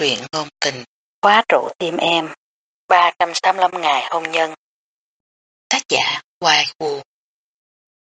truyện ngôn tình, khóa trụ tim em, 385 ngày hôn nhân. Tác giả Hoài Vũ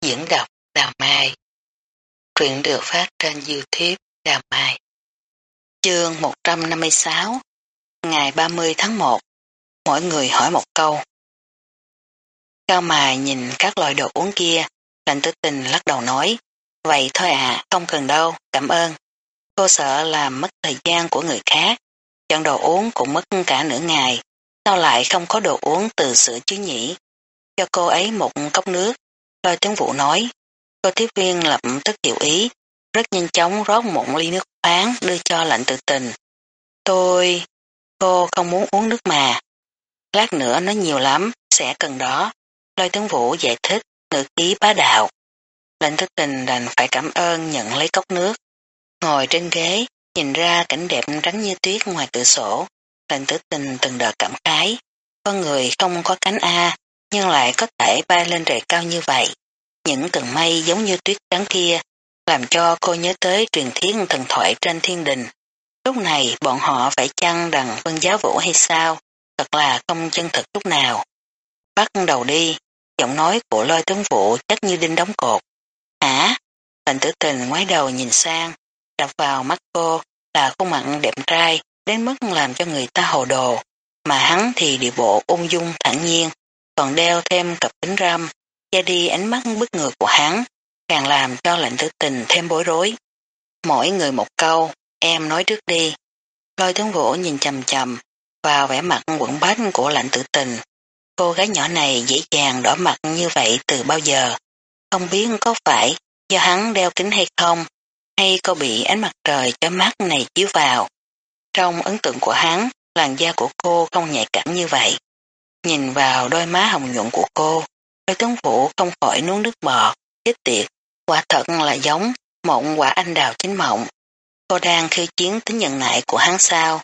Diễn đọc Đào Mai Truyện được phát trên Youtube Đào Mai Chương 156 Ngày 30 tháng 1 Mỗi người hỏi một câu Cao mài nhìn các loại đồ uống kia lạnh tử tình lắc đầu nói Vậy thôi à, không cần đâu, cảm ơn. Cô sợ làm mất thời gian của người khác. Chọn đồ uống cũng mất cả nửa ngày. Sao lại không có đồ uống từ sữa chứ nhỉ? Cho cô ấy một cốc nước. Lôi tướng vụ nói. Cô tiếp viên lập tức hiểu ý. Rất nhanh chóng rót một ly nước khoáng đưa cho lạnh tự tình. Tôi... Cô không muốn uống nước mà. Lát nữa nó nhiều lắm, sẽ cần đó. Lôi tướng vũ giải thích, ngữ ký bá đạo. Lệnh thức tình đành phải cảm ơn nhận lấy cốc nước. Ngồi trên ghế, nhìn ra cảnh đẹp trắng như tuyết ngoài cửa sổ, lần tử tình từng đợt cảm khái. Con người không có cánh A, nhưng lại có thể bay lên trời cao như vậy. Những tầng mây giống như tuyết trắng kia, làm cho cô nhớ tới truyền thuyết thần thoại trên thiên đình. Lúc này bọn họ phải chăng đằng vân giáo vũ hay sao, thật là không chân thực lúc nào. Bắt đầu đi, giọng nói của lôi tướng vụ chắc như đinh đóng cột. Hả? Lệnh tử tình ngoái đầu nhìn sang, đập vào mắt cô là khuôn mặt đẹp trai đến mức làm cho người ta hồ đồ, mà hắn thì đi bộ ung dung thẳng nhiên, còn đeo thêm cặp kính râm, che đi ánh mắt bức ngược của hắn, càng làm cho lệnh tử tình thêm bối rối. Mỗi người một câu, em nói trước đi. Lôi tướng vũ nhìn chầm chầm vào vẻ mặt quẩn bách của lạnh tử tình. Cô gái nhỏ này dễ dàng đỏ mặt như vậy từ bao giờ. Không biết có phải do hắn đeo kính hay không, hay cô bị ánh mặt trời cho mắt này chiếu vào. Trong ấn tượng của hắn, làn da của cô không nhạy cảm như vậy. Nhìn vào đôi má hồng nhuận của cô, đôi tướng vũ không khỏi nuốt nước bọt, chết tiệt, quả thật là giống mộng quả anh đào chính mộng. Cô đang khiêu chiến tính nhận nại của hắn sao.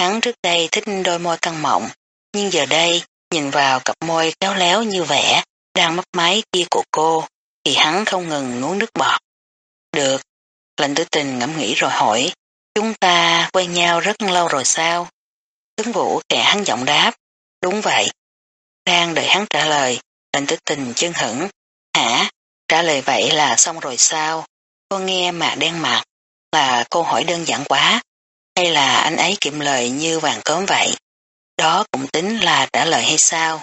Hắn trước đây thích đôi môi căng mộng, nhưng giờ đây, nhìn vào cặp môi kéo léo như vẻ, đang mấp máy kia của cô, thì hắn không ngừng nuốt nước bọt. Được, lệnh tử tình ngẫm nghĩ rồi hỏi, chúng ta quen nhau rất lâu rồi sao? Tướng vũ kẻ hắn giọng đáp, đúng vậy. Đang đợi hắn trả lời, lệnh tử tình chân hững, hả? Trả lời vậy là xong rồi sao? Cô nghe mà đen mặt, là cô hỏi đơn giản quá, hay là anh ấy kiệm lời như vàng cớm vậy? Đó cũng tính là trả lời hay sao?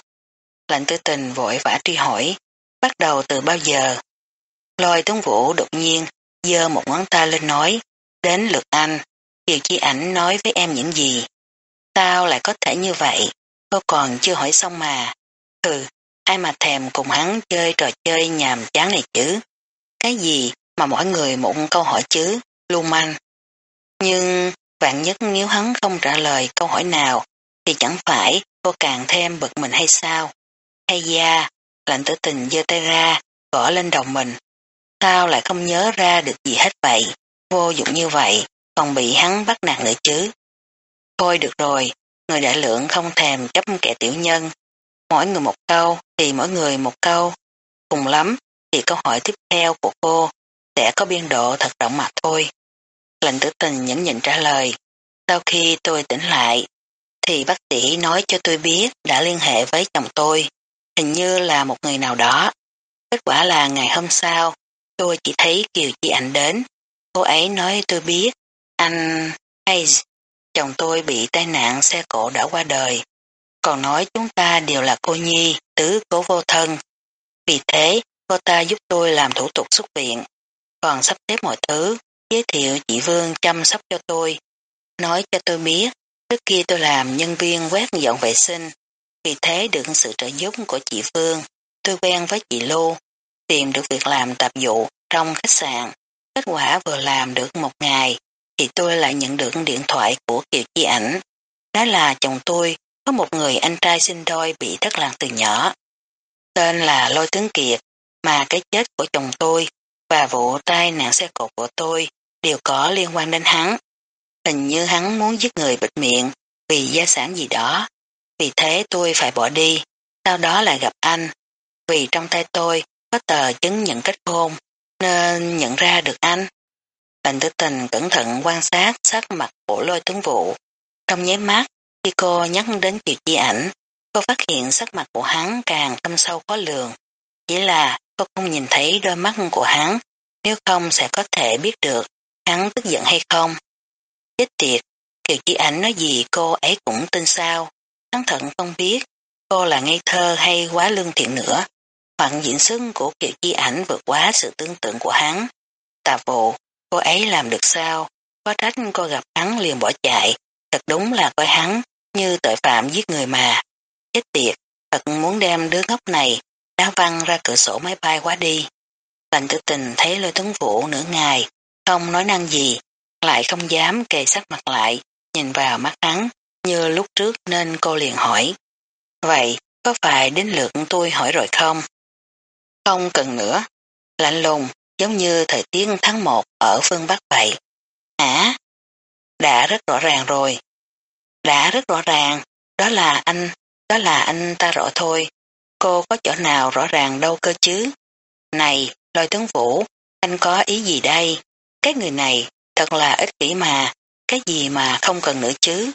Lệnh tử tình vội vã truy hỏi, bắt đầu từ bao giờ? Lôi tướng vũ đột nhiên, giơ một ngón tay lên nói, đến lượt anh, Kiều Chi ảnh nói với em những gì? Sao lại có thể như vậy? Cô còn chưa hỏi xong mà. Ừ, ai mà thèm cùng hắn chơi trò chơi nhàm chán này chứ? Cái gì mà mỗi người một câu hỏi chứ? Lưu manh. Nhưng vạn nhất nếu hắn không trả lời câu hỏi nào thì chẳng phải cô càng thêm bực mình hay sao? Hay da, lạnh tử tình giơ tay ra, gõ lên đầu mình. Sao lại không nhớ ra được gì hết vậy? Vô dụng như vậy, còn bị hắn bắt nạt nữa chứ. Thôi được rồi, người đại lượng không thèm chấp kẻ tiểu nhân. Mỗi người một câu thì mỗi người một câu. Cùng lắm thì câu hỏi tiếp theo của cô sẽ có biên độ thật rộng mà thôi. Lệnh tử tình nhẫn nhịn trả lời. Sau khi tôi tỉnh lại, thì bác sĩ nói cho tôi biết đã liên hệ với chồng tôi hình như là một người nào đó. Kết quả là ngày hôm sau, tôi chỉ thấy Kiều Chi Ảnh đến. Cô ấy nói tôi biết, anh Hayes, chồng tôi bị tai nạn xe cộ đã qua đời. Còn nói chúng ta đều là cô nhi, tứ cố vô thân. Vì thế, cô ta giúp tôi làm thủ tục xuất viện. Còn sắp xếp mọi thứ, giới thiệu chị Vương chăm sóc cho tôi. Nói cho tôi biết, trước kia tôi làm nhân viên quét dọn vệ sinh, vì thế được sự trợ giúp của chị vương tôi quen với chị Lô, tìm được việc làm tạp vụ trong khách sạn. Kết quả vừa làm được một ngày, thì tôi lại nhận được điện thoại của Kiều Chi Ảnh. Đó là chồng tôi, có một người anh trai sinh đôi bị thất lạc từ nhỏ. Tên là Lôi Tướng Kiệt, mà cái chết của chồng tôi và vụ tai nạn xe cộ của tôi đều có liên quan đến hắn. Hình như hắn muốn giết người bịt miệng vì gia sản gì đó. Vì thế tôi phải bỏ đi, sau đó lại gặp anh. Vì trong tay tôi có tờ chứng nhận kết hôn, nên ờ, nhận ra được anh. Lành tử tình cẩn thận quan sát sắc mặt của lôi tướng vụ, Trong nháy mắt, khi cô nhắc đến chuyện di ảnh, cô phát hiện sắc mặt của hắn càng thâm sâu khó lường. Chỉ là cô không nhìn thấy đôi mắt của hắn, nếu không sẽ có thể biết được hắn tức giận hay không. Chết tiệt, Kiều Chi ảnh nói gì cô ấy cũng tin sao. Hắn thận không biết cô là ngây thơ hay quá lương thiện nữa. Hoặc diễn xưng của Kiều Chi ảnh vượt quá sự tương tượng của hắn. Tà vụ, cô ấy làm được sao? Có trách cô gặp hắn liền bỏ chạy. Thật đúng là coi hắn như tội phạm giết người mà. Chết tiệt, thật muốn đem đứa ngốc này đá văng ra cửa sổ máy bay quá đi. Lành tử tình thấy lôi tuấn vũ nửa ngày, không nói năng gì, lại không dám kề sát mặt lại, nhìn vào mắt hắn, như lúc trước nên cô liền hỏi. Vậy, có phải đến lượt tôi hỏi rồi không? Không cần nữa. Lạnh lùng, giống như thời tiết tháng 1 ở phương Bắc vậy. Hả? Đã rất rõ ràng rồi. Đã rất rõ ràng, đó là anh, đó là anh ta rõ thôi. Cô có chỗ nào rõ ràng đâu cơ chứ? Này, lôi tướng vũ, anh có ý gì đây? Cái người này thật là ích kỷ mà, cái gì mà không cần nữa chứ?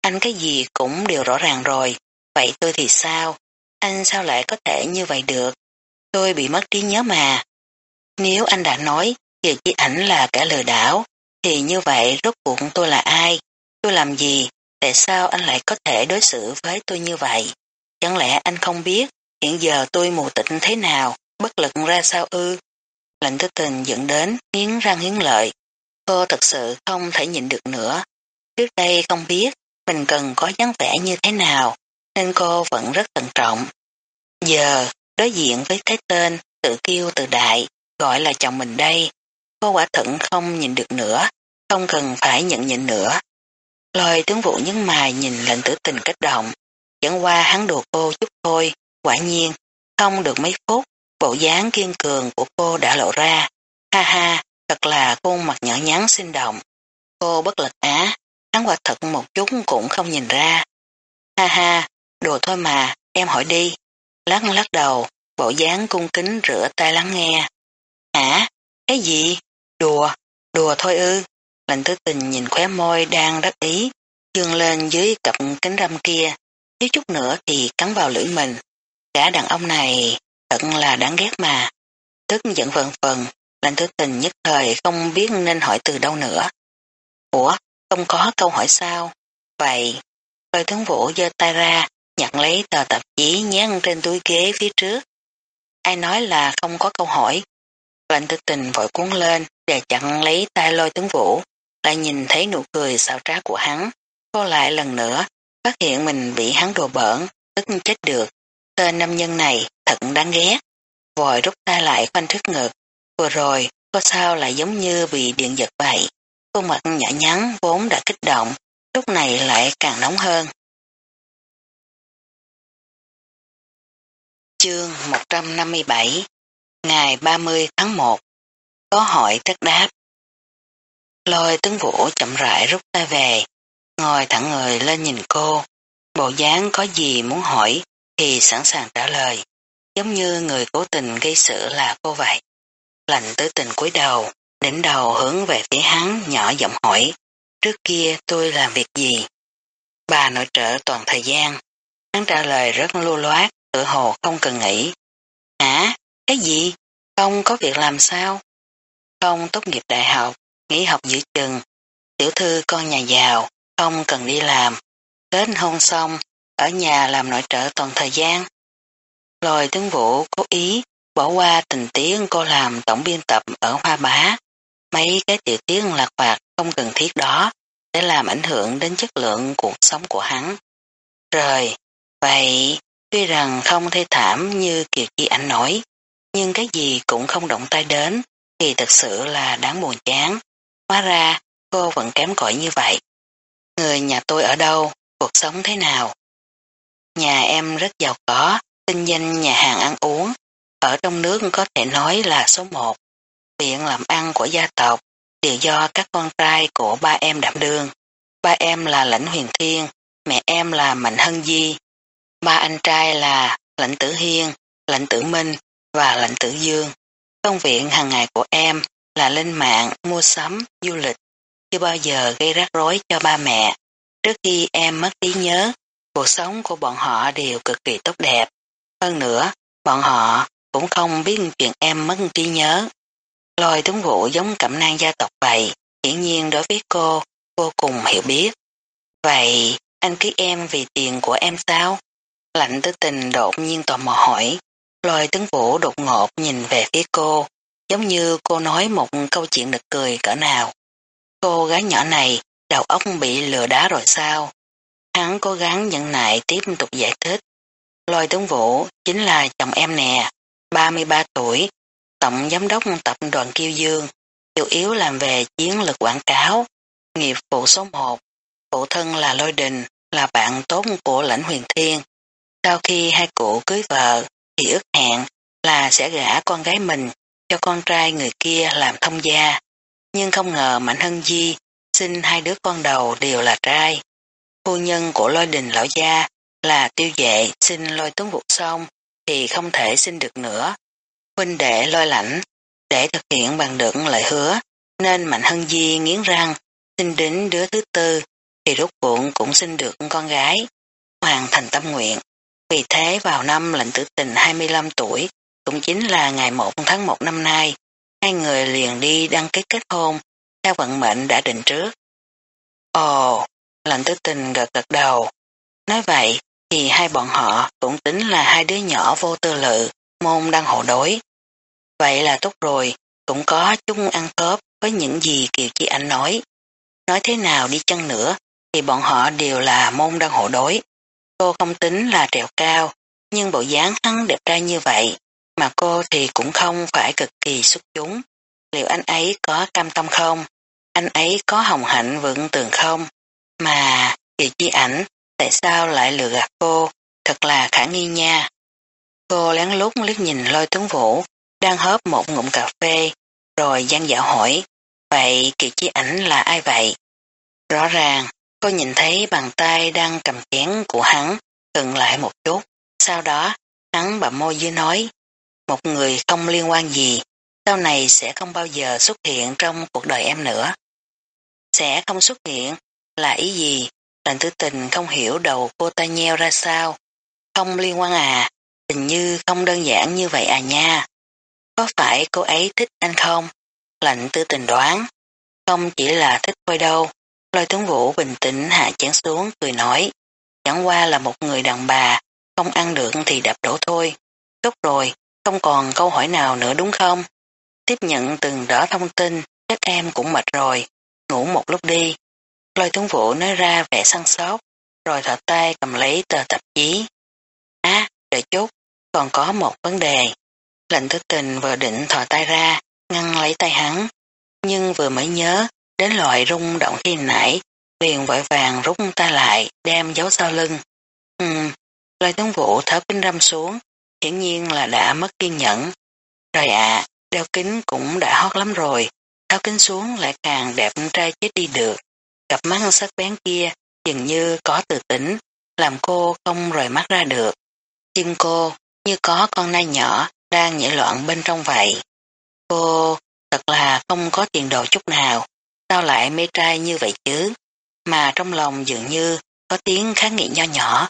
Anh cái gì cũng đều rõ ràng rồi, vậy tôi thì sao? Anh sao lại có thể như vậy được? Tôi bị mất trí nhớ mà. Nếu anh đã nói Kiều Chi Ảnh là kẻ lừa đảo, thì như vậy rốt cuộc tôi là ai? Tôi làm gì? Tại sao anh lại có thể đối xử với tôi như vậy? Chẳng lẽ anh không biết hiện giờ tôi mù tịnh thế nào, bất lực ra sao ư? Lệnh tư tình dẫn đến nghiến răng nghiến lợi. Cô thật sự không thể nhịn được nữa. Trước đây không biết mình cần có dáng vẻ như thế nào, nên cô vẫn rất thận trọng. Giờ, đối diện với cái tên tự kiêu tự đại, gọi là chồng mình đây, cô quả thận không nhìn được nữa, không cần phải nhận nhịn nữa. Lôi tướng vụ nhấn mài nhìn lệnh tử tình kích động, chẳng qua hắn đùa cô chút thôi, quả nhiên, không được mấy phút, bộ dáng kiên cường của cô đã lộ ra. Ha ha, thật là khuôn mặt nhỏ nhắn sinh động. Cô bất lực á, hắn quả thật một chút cũng không nhìn ra. Ha ha, đùa thôi mà, em hỏi đi. Lắc lắc đầu, bộ dáng cung kính rửa tay lắng nghe. Hả? Cái gì? Đùa, đùa thôi ư. Lệnh thứ tình nhìn khóe môi đang đắc ý, dương lên dưới cặp kính râm kia, thiếu chút nữa thì cắn vào lưỡi mình. Cả đàn ông này thật là đáng ghét mà. Tức giận phần phần, lệnh thứ tình nhất thời không biết nên hỏi từ đâu nữa. Ủa, không có câu hỏi sao? Vậy, tôi tướng vũ giơ tay ra, nhận lấy tờ tạp chí nhét trên túi ghế phía trước. Ai nói là không có câu hỏi? Lệnh tư tình vội cuốn lên để chặn lấy tay lôi tướng vũ, lại nhìn thấy nụ cười xào trá của hắn. Cô lại lần nữa, phát hiện mình bị hắn đồ bỡn, tức chết được. Tên nam nhân này thật đáng ghét. Vội rút tay lại khoanh trước ngực. Vừa rồi, có sao lại giống như bị điện giật vậy. Cô mặt nhỏ nhắn vốn đã kích động, lúc này lại càng nóng hơn. Chương 157 Ngày 30 tháng 1 Có hỏi tất đáp Lôi tướng vũ chậm rãi rút tay về, ngồi thẳng người lên nhìn cô, bộ dáng có gì muốn hỏi thì sẵn sàng trả lời, giống như người cố tình gây sự là cô vậy. Lạnh tới tình cúi đầu, đỉnh đầu hướng về phía hắn nhỏ giọng hỏi, trước kia tôi làm việc gì? Bà nội trợ toàn thời gian, hắn trả lời rất lưu loát, tự hồ không cần nghĩ. Hả? Cái gì? Không có việc làm sao? Không tốt nghiệp đại học, nghỉ học giữa chừng, tiểu thư con nhà giàu, không cần đi làm, kết hôn xong, ở nhà làm nội trợ toàn thời gian. Lôi tướng vũ cố ý bỏ qua tình tiết cô làm tổng biên tập ở Hoa Bá. Mấy cái tiểu tiết lạc bạc không cần thiết đó để làm ảnh hưởng đến chất lượng cuộc sống của hắn. Rồi, vậy, tuy rằng không thê thảm như kiệt Chi ảnh nói, nhưng cái gì cũng không động tay đến thì thật sự là đáng buồn chán. Hóa ra, cô vẫn kém cỏi như vậy. Người nhà tôi ở đâu, cuộc sống thế nào? Nhà em rất giàu có, kinh doanh nhà hàng ăn uống, ở trong nước có thể nói là số một. Viện làm ăn của gia tộc đều do các con trai của ba em đảm đương. Ba em là lãnh huyền thiên, mẹ em là mạnh hân di. Ba anh trai là lãnh tử hiên, lãnh tử minh và lãnh tử dương. Công việc hàng ngày của em là lên mạng, mua sắm, du lịch, chưa bao giờ gây rắc rối cho ba mẹ. Trước khi em mất trí nhớ, cuộc sống của bọn họ đều cực kỳ tốt đẹp. Hơn nữa, bọn họ cũng không biết chuyện em mất trí nhớ. Lôi tuấn vũ giống cẩm nang gia tộc vậy, hiển nhiên đối với cô, vô cùng hiểu biết. Vậy, anh ký em vì tiền của em sao? Lạnh tư tình đột nhiên tò mò hỏi. Lôi tướng vũ đột ngột nhìn về phía cô, giống như cô nói một câu chuyện nực cười cỡ nào. Cô gái nhỏ này, đầu óc bị lừa đá rồi sao? Hắn cố gắng nhận nại tiếp tục giải thích. Lôi tướng vũ chính là chồng em nè, 33 tuổi, tổng giám đốc tập đoàn Kiêu Dương, chủ yếu làm về chiến lược quảng cáo, nghiệp vụ số 1, phụ thân là Lôi Đình, là bạn tốt của lãnh huyền thiên. Sau khi hai cụ cưới vợ, thì ước hẹn là sẽ gả con gái mình cho con trai người kia làm thông gia. Nhưng không ngờ Mạnh Hân Di sinh hai đứa con đầu đều là trai. Phu nhân của lôi đình lão gia là tiêu vệ sinh lôi tuấn vụt xong thì không thể sinh được nữa. Huynh đệ lôi lãnh để thực hiện bằng được lời hứa nên Mạnh Hân Di nghiến răng sinh đến đứa thứ tư thì rốt cuộn cũng sinh được con gái hoàn thành tâm nguyện. Vì thế vào năm lệnh tử tình 25 tuổi cũng chính là ngày 1 tháng 1 năm nay hai người liền đi đăng ký kết hôn theo vận mệnh đã định trước. Ồ, lệnh tử tình gật gật đầu. Nói vậy thì hai bọn họ cũng tính là hai đứa nhỏ vô tư lự, môn đang hộ đối. Vậy là tốt rồi, cũng có chung ăn khớp với những gì Kiều Chi Anh nói. Nói thế nào đi chăng nữa thì bọn họ đều là môn đang hộ đối. Cô không tính là trèo cao, nhưng bộ dáng hắn đẹp trai như vậy, mà cô thì cũng không phải cực kỳ xuất chúng. Liệu anh ấy có cam tâm không? Anh ấy có hồng hạnh vượng tường không? Mà, kỳ Chi ảnh, tại sao lại lừa gạt cô? Thật là khả nghi nha. Cô lén lút liếc nhìn lôi tướng vũ, đang hớp một ngụm cà phê, rồi gian dạo hỏi, vậy kỳ Chi ảnh là ai vậy? Rõ ràng, cô nhìn thấy bàn tay đang cầm chén của hắn, khựng lại một chút, sau đó, hắn bậm môi dưới nói, một người không liên quan gì, sau này sẽ không bao giờ xuất hiện trong cuộc đời em nữa. Sẽ không xuất hiện, là ý gì? Lệnh tử tình không hiểu đầu cô ta nheo ra sao. Không liên quan à, tình như không đơn giản như vậy à nha. Có phải cô ấy thích anh không? Lệnh tử tình đoán. Không chỉ là thích thôi đâu. Lôi tướng vũ bình tĩnh hạ chén xuống cười nói. Chẳng qua là một người đàn bà, không ăn được thì đập đổ thôi. Tốt rồi, không còn câu hỏi nào nữa đúng không? Tiếp nhận từng đó thông tin, chắc em cũng mệt rồi, ngủ một lúc đi. Lôi tướng vũ nói ra vẻ săn sóc, rồi thở tay cầm lấy tờ tạp chí. Á, đợi chút, còn có một vấn đề. Lệnh thức tình vừa định thò tay ra, ngăn lấy tay hắn, nhưng vừa mới nhớ đến loại rung động khi nãy, liền vội vàng rút ta lại, đem giấu sau lưng. Ừm, lời tướng vũ thở kính râm xuống, hiển nhiên là đã mất kiên nhẫn. Rồi ạ, đeo kính cũng đã hót lắm rồi, tháo kính xuống lại càng đẹp trai chết đi được. Cặp mắt sắc bén kia dường như có từ tỉnh, làm cô không rời mắt ra được. Tim cô như có con nai nhỏ đang nhảy loạn bên trong vậy. Cô thật là không có tiền đồ chút nào, sao lại mê trai như vậy chứ? Mà trong lòng dường như có tiếng kháng nghị nho nhỏ,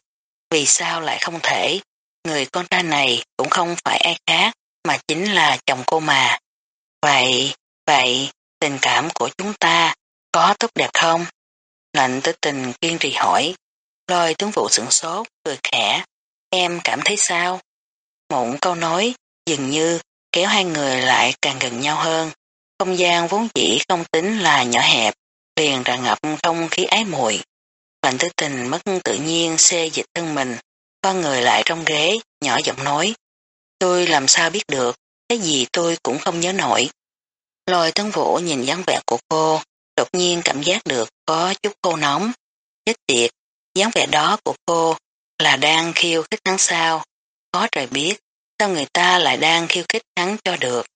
vì sao lại không thể? Người con trai này cũng không phải ai khác, mà chính là chồng cô mà. Vậy, vậy, tình cảm của chúng ta có tốt đẹp không? Lệnh tới tình kiên trì hỏi. Lôi tướng vụ sửng sốt, cười khẽ. Em cảm thấy sao? Mụn câu nói, dường như kéo hai người lại càng gần nhau hơn. Không gian vốn chỉ không tính là nhỏ hẹp, liền ra ngập không khí ái mùi. Lệnh tư tình mất tự nhiên xê dịch thân mình, con người lại trong ghế, nhỏ giọng nói. Tôi làm sao biết được, cái gì tôi cũng không nhớ nổi. Lôi tấn vũ nhìn dáng vẻ của cô, đột nhiên cảm giác được có chút cô nóng. Chết tiệt, dáng vẻ đó của cô là đang khiêu khích hắn sao. Có trời biết, sao người ta lại đang khiêu khích hắn cho được.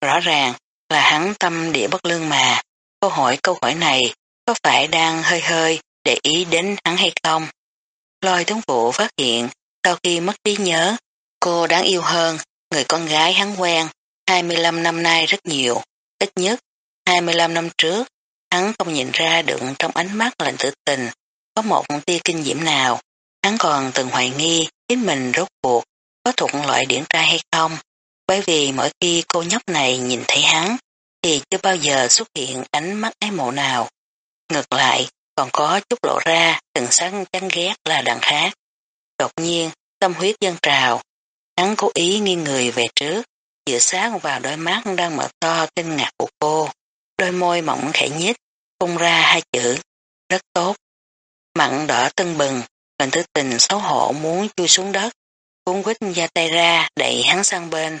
Rõ ràng là hắn tâm địa bất lương mà. Câu hỏi câu hỏi này có phải đang hơi hơi để ý đến hắn hay không? Lôi tướng vụ phát hiện sau khi mất trí nhớ, cô đáng yêu hơn người con gái hắn quen 25 năm nay rất nhiều, ít nhất 25 năm trước hắn không nhìn ra được trong ánh mắt lạnh tử tình có một tia kinh diễm nào. Hắn còn từng hoài nghi chính mình rốt cuộc có thuận loại điển trai hay không, bởi vì mỗi khi cô nhóc này nhìn thấy hắn thì chưa bao giờ xuất hiện ánh mắt ái mộ nào. Ngược lại, còn có chút lộ ra từng sáng chán ghét là đằng khác. Đột nhiên, tâm huyết dân trào, hắn cố ý nghiêng người về trước, dựa sát vào đôi mắt đang mở to kinh ngạc của cô. Đôi môi mỏng khẽ nhích, phun ra hai chữ, rất tốt. Mặn đỏ tân bừng, mình thứ tình xấu hổ muốn chui xuống đất, cuốn quýt ra tay ra đẩy hắn sang bên,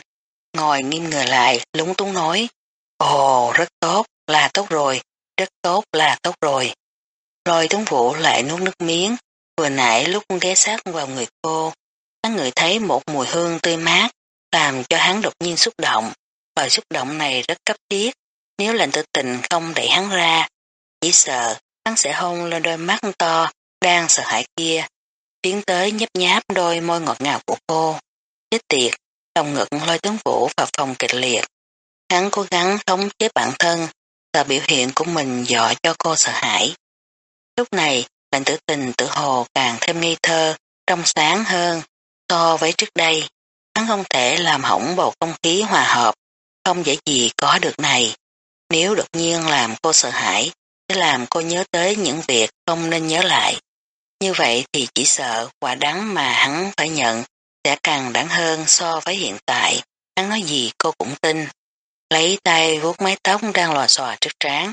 ngồi nghiêm người lại, lúng túng nói, ồ rất tốt, là tốt rồi, rất tốt là tốt rồi. Rồi tướng vũ lại nuốt nước miếng, vừa nãy lúc ghé sát vào người cô, hắn ngửi thấy một mùi hương tươi mát, làm cho hắn đột nhiên xúc động, và xúc động này rất cấp thiết, nếu lệnh tự tình không đẩy hắn ra, chỉ sợ hắn sẽ hôn lên đôi mắt to, đang sợ hãi kia, tiến tới nhấp nháp đôi môi ngọt ngào của cô. Chết tiệt, lòng ngực lôi tướng vũ vào phòng kịch liệt. Hắn cố gắng khống chế bản thân, sợ biểu hiện của mình dọa cho cô sợ hãi. Lúc này, lệnh tử tình tự hồ càng thêm nghi thơ, trong sáng hơn so với trước đây. Hắn không thể làm hỏng bầu không khí hòa hợp, không dễ gì có được này. Nếu đột nhiên làm cô sợ hãi, sẽ làm cô nhớ tới những việc không nên nhớ lại. Như vậy thì chỉ sợ quả đắng mà hắn phải nhận sẽ càng đáng hơn so với hiện tại. Hắn nói gì cô cũng tin. Lấy tay vuốt mái tóc đang lò xòa trước trán.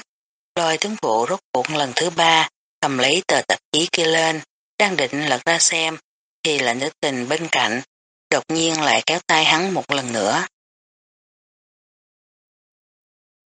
Lôi tướng vụ rốt cuộc lần thứ ba, cầm lấy tờ tạp chí kia lên, đang định lật ra xem, thì là nữ tình bên cạnh, đột nhiên lại kéo tay hắn một lần nữa.